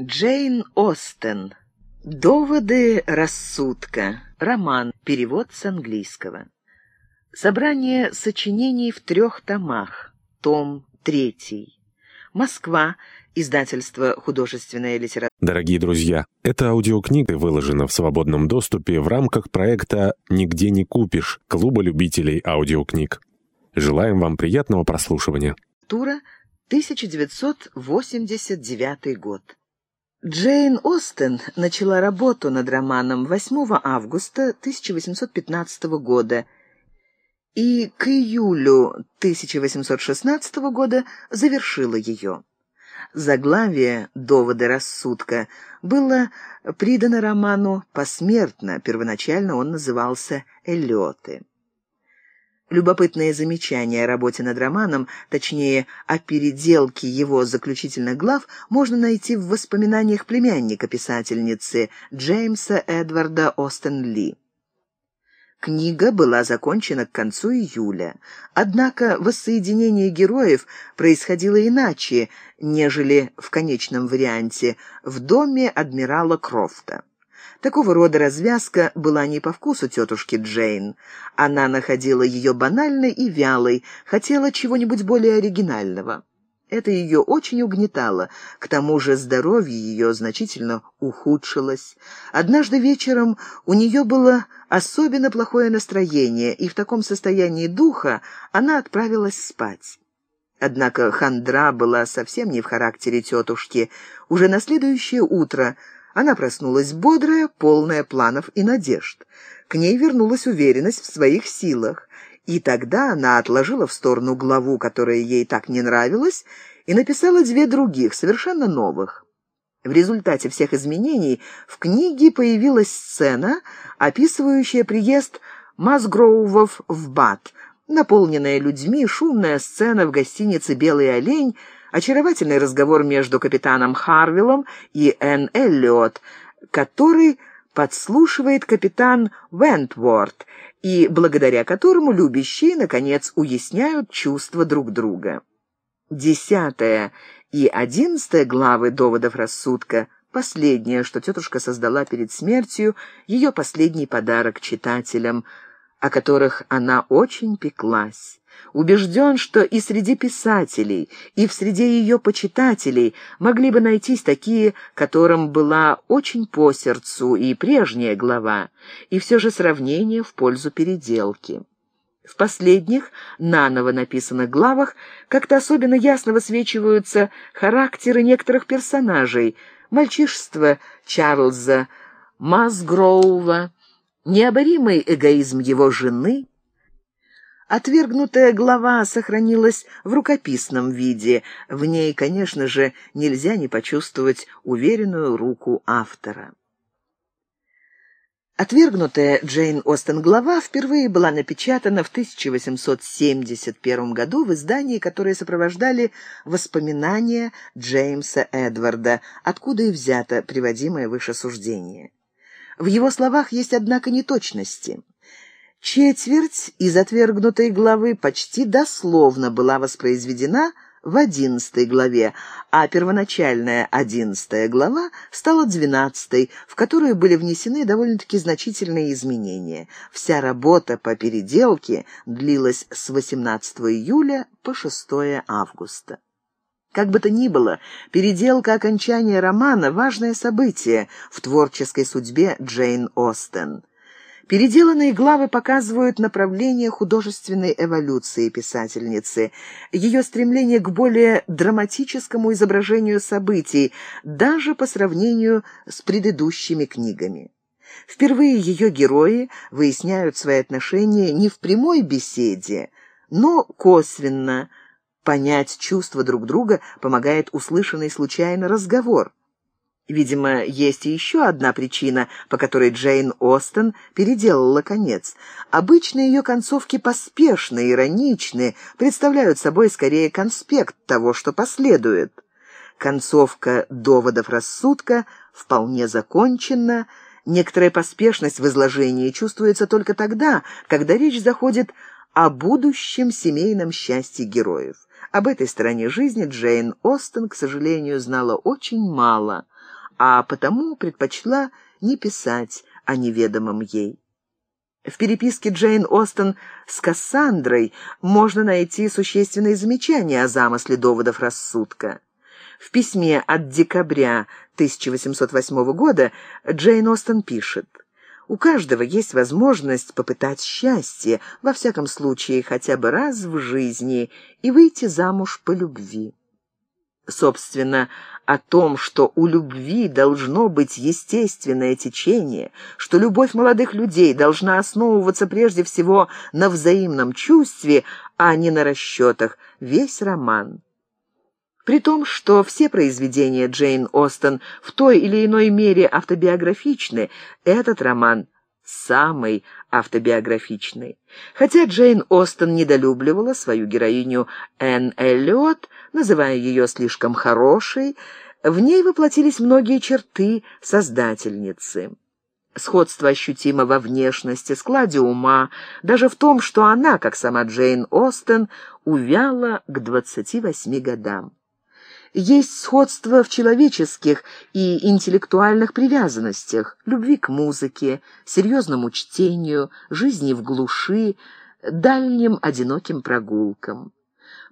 Джейн Остен. Доводы рассудка. Роман. Перевод с английского. Собрание сочинений в трех томах. Том третий. Москва. Издательство «Художественная литература». Дорогие друзья, эта аудиокнига выложена в свободном доступе в рамках проекта «Нигде не купишь» Клуба любителей аудиокниг. Желаем вам приятного прослушивания. Тура, 1989 год. Джейн Остен начала работу над романом 8 августа 1815 года и к июлю 1816 года завершила ее. Заглавие «Доводы рассудка» было придано роману посмертно, первоначально он назывался «Эллиоты». Любопытное замечание о работе над романом, точнее, о переделке его заключительных глав, можно найти в воспоминаниях племянника писательницы Джеймса Эдварда Остен Ли. Книга была закончена к концу июля, однако воссоединение героев происходило иначе, нежели в конечном варианте в доме адмирала Крофта. Такого рода развязка была не по вкусу тетушки Джейн. Она находила ее банальной и вялой, хотела чего-нибудь более оригинального. Это ее очень угнетало, к тому же здоровье ее значительно ухудшилось. Однажды вечером у нее было особенно плохое настроение, и в таком состоянии духа она отправилась спать. Однако хандра была совсем не в характере тетушки. Уже на следующее утро она проснулась бодрая, полная планов и надежд. К ней вернулась уверенность в своих силах. И тогда она отложила в сторону главу, которая ей так не нравилась, и написала две других, совершенно новых. В результате всех изменений в книге появилась сцена, описывающая приезд Масгроувов в Бат, наполненная людьми, шумная сцена в гостинице «Белый олень», очаровательный разговор между капитаном Харвиллом и Энн Эллиот, который подслушивает капитан Вентворд, и благодаря которому любящие, наконец, уясняют чувства друг друга. Десятая и одиннадцатая главы «Доводов рассудка» — последнее, что тетушка создала перед смертью, ее последний подарок читателям, о которых она очень пеклась убежден, что и среди писателей, и в среде ее почитателей могли бы найтись такие, которым была очень по сердцу и прежняя глава, и все же сравнение в пользу переделки. В последних, наново написанных главах, как-то особенно ясно высвечиваются характеры некоторых персонажей, мальчишество Чарльза Масгроува, необоримый эгоизм его жены — Отвергнутая глава сохранилась в рукописном виде. В ней, конечно же, нельзя не почувствовать уверенную руку автора. Отвергнутая Джейн Остен глава впервые была напечатана в 1871 году в издании, которое сопровождали воспоминания Джеймса Эдварда, откуда и взято приводимое выше суждение. В его словах есть, однако, неточности. Четверть из отвергнутой главы почти дословно была воспроизведена в одиннадцатой главе, а первоначальная одиннадцатая глава стала двенадцатой, в которую были внесены довольно-таки значительные изменения. Вся работа по переделке длилась с 18 июля по 6 августа. Как бы то ни было, переделка окончания романа – важное событие в творческой судьбе Джейн Остен. Переделанные главы показывают направление художественной эволюции писательницы, ее стремление к более драматическому изображению событий, даже по сравнению с предыдущими книгами. Впервые ее герои выясняют свои отношения не в прямой беседе, но косвенно. Понять чувства друг друга помогает услышанный случайно разговор. Видимо, есть и еще одна причина, по которой Джейн Остен переделала конец. Обычно ее концовки поспешны, ироничны, представляют собой скорее конспект того, что последует. Концовка доводов рассудка вполне закончена, некоторая поспешность в изложении чувствуется только тогда, когда речь заходит о будущем семейном счастье героев. Об этой стороне жизни Джейн Остен, к сожалению, знала очень мало – а потому предпочла не писать о неведомом ей. В переписке Джейн Остен с Кассандрой можно найти существенные замечания о замысле доводов рассудка. В письме от декабря 1808 года Джейн Остен пишет «У каждого есть возможность попытать счастье, во всяком случае хотя бы раз в жизни, и выйти замуж по любви». Собственно, о том, что у любви должно быть естественное течение, что любовь молодых людей должна основываться прежде всего на взаимном чувстве, а не на расчетах, весь роман. При том, что все произведения Джейн Остен в той или иной мере автобиографичны, этот роман самый автобиографичный. Хотя Джейн Остен недолюбливала свою героиню Энн Эллиот, называя ее слишком хорошей, в ней воплотились многие черты создательницы. Сходство ощутимо во внешности, складе ума, даже в том, что она, как сама Джейн Остен, увяла к 28 годам. Есть сходство в человеческих и интеллектуальных привязанностях, любви к музыке, серьезному чтению, жизни в глуши, дальним одиноким прогулкам.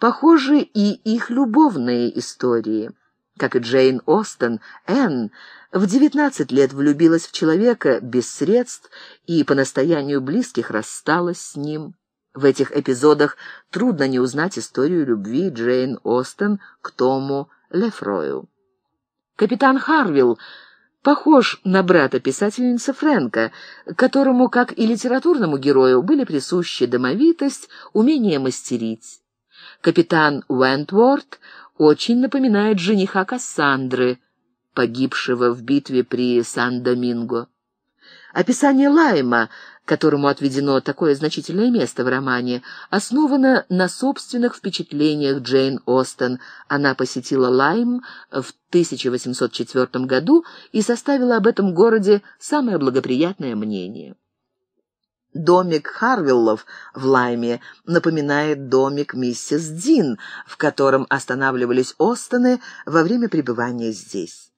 Похожи и их любовные истории. Как и Джейн Остен, Энн в 19 лет влюбилась в человека без средств и по настоянию близких рассталась с ним. В этих эпизодах трудно не узнать историю любви Джейн Остен к Тому Лефрою. Капитан Харвилл похож на брата писательницы Фрэнка, которому, как и литературному герою, были присущи домовитость, умение мастерить. Капитан Уэнтворд очень напоминает жениха Кассандры, погибшего в битве при Сан-Доминго. Описание Лайма которому отведено такое значительное место в романе, основано на собственных впечатлениях Джейн Остен. Она посетила Лайм в 1804 году и составила об этом городе самое благоприятное мнение. Домик Харвиллов в Лайме напоминает домик миссис Дин, в котором останавливались Остены во время пребывания здесь.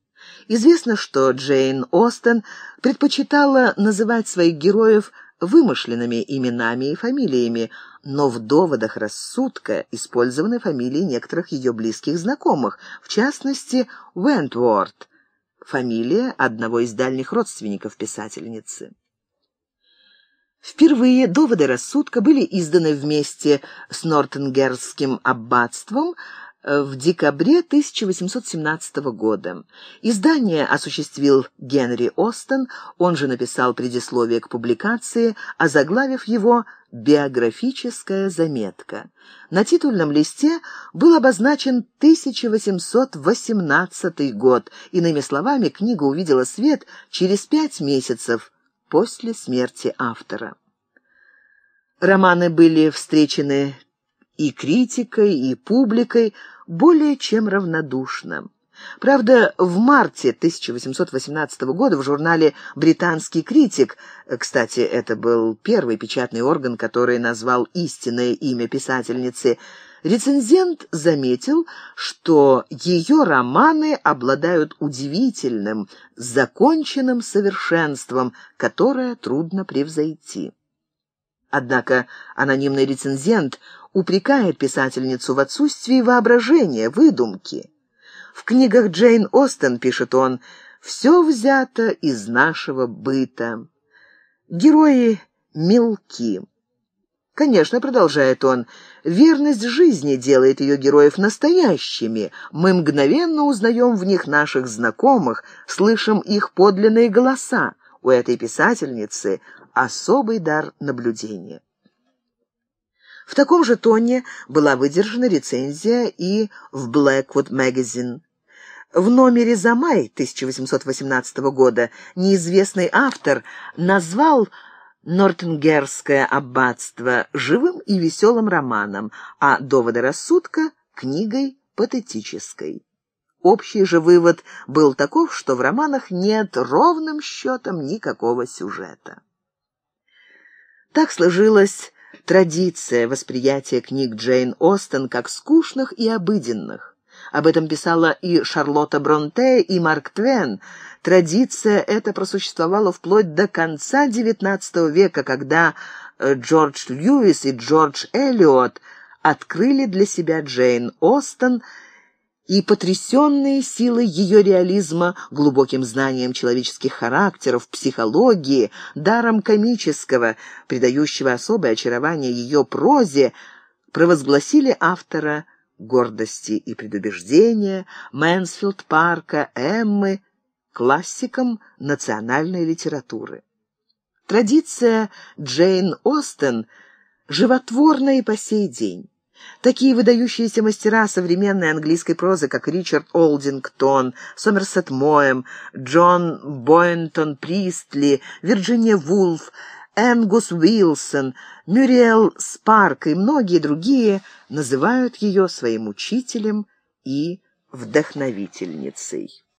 Известно, что Джейн Остен предпочитала называть своих героев вымышленными именами и фамилиями, но в доводах рассудка использованы фамилии некоторых ее близких знакомых, в частности, Уэнтворд, фамилия одного из дальних родственников писательницы. Впервые доводы рассудка были изданы вместе с Нортенгерским аббатством в декабре 1817 года. Издание осуществил Генри Остен, он же написал предисловие к публикации, озаглавив его «Биографическая заметка». На титульном листе был обозначен 1818 год. Иными словами, книга увидела свет через пять месяцев после смерти автора. Романы были встречены и критикой, и публикой более чем равнодушно. Правда, в марте 1818 года в журнале «Британский критик», кстати, это был первый печатный орган, который назвал истинное имя писательницы, рецензент заметил, что ее романы обладают удивительным, законченным совершенством, которое трудно превзойти. Однако анонимный рецензент упрекает писательницу в отсутствии воображения, выдумки. В книгах Джейн Остен, пишет он, все взято из нашего быта. Герои мелки. Конечно, продолжает он, верность жизни делает ее героев настоящими. Мы мгновенно узнаем в них наших знакомых, слышим их подлинные голоса. У этой писательницы особый дар наблюдения. В таком же тоне была выдержана рецензия и в Blackwood Magazine. В номере за май 1818 года неизвестный автор назвал «Нортенгерское аббатство» живым и веселым романом, а «Доводы рассудка» — книгой патетической. Общий же вывод был таков, что в романах нет ровным счетом никакого сюжета. Так сложилось традиция восприятия книг Джейн Остен как скучных и обыденных. Об этом писала и Шарлотта Бронте, и Марк Твен. Традиция эта просуществовала вплоть до конца XIX века, когда э, Джордж Льюис и Джордж Эллиот открыли для себя Джейн Остен и потрясенные силой ее реализма, глубоким знанием человеческих характеров, психологии, даром комического, придающего особое очарование ее прозе, провозгласили автора гордости и предубеждения, Мэнсфилд Парка, Эммы, классиком национальной литературы. Традиция Джейн Остен животворна и по сей день. Такие выдающиеся мастера современной английской прозы, как Ричард Олдингтон, Сомерсет Моэм, Джон Бойнтон Пристли, Вирджиния Вулф, Энгус Уилсон, Мюриэл Спарк и многие другие называют ее своим учителем и вдохновительницей.